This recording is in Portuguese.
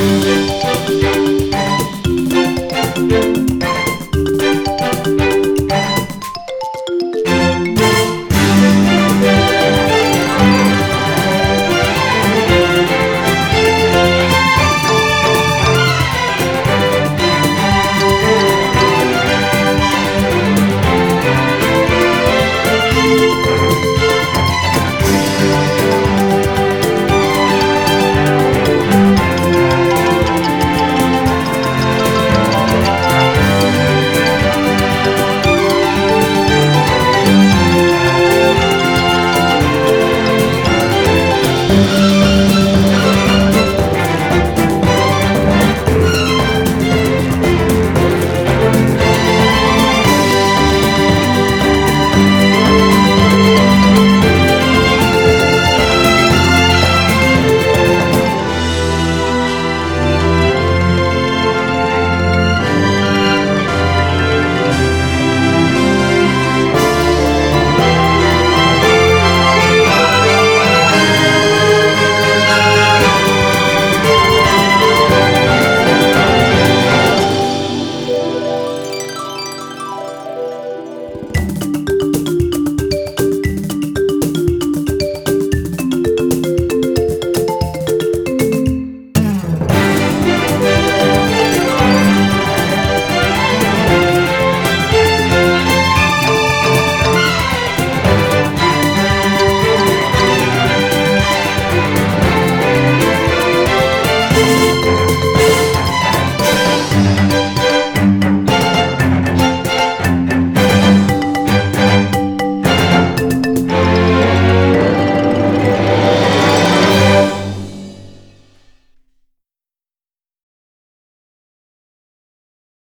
Música